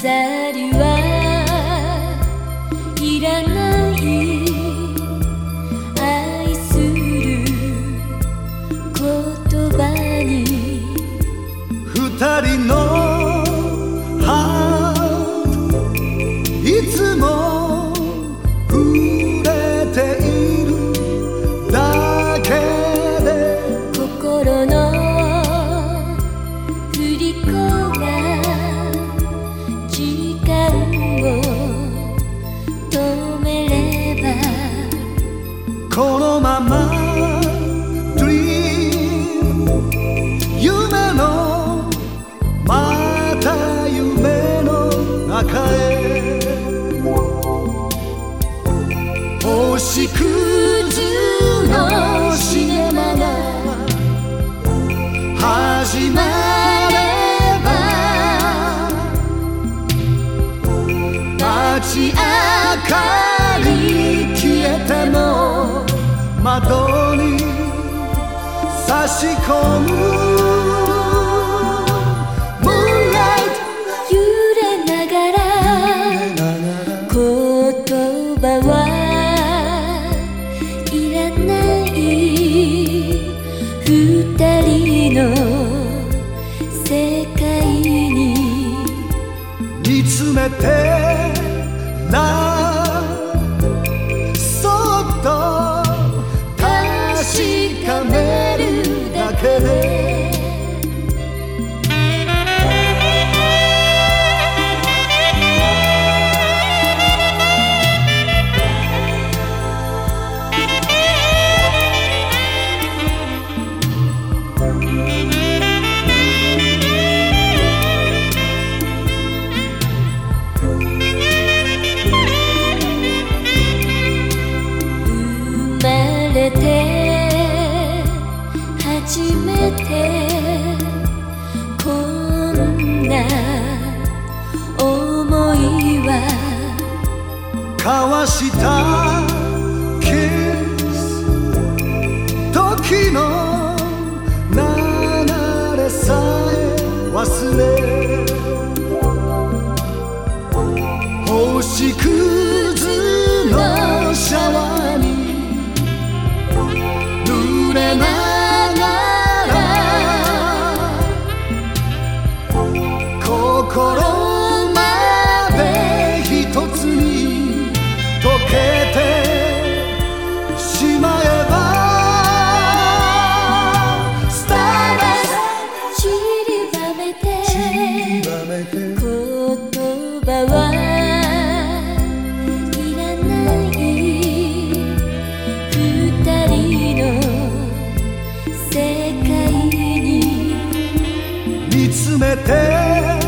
飾りはいらない。愛する言葉に。二人のこのまま Dream 夢のまた夢の中へ。星屑のシネマが始まれば。街明かり窓に差し込む。Moonlight 揺れながら言葉はいらない。二人の世界に。見つめてなる初めてこんな思いは交わしたキス時の流れさえ忘れ進めて」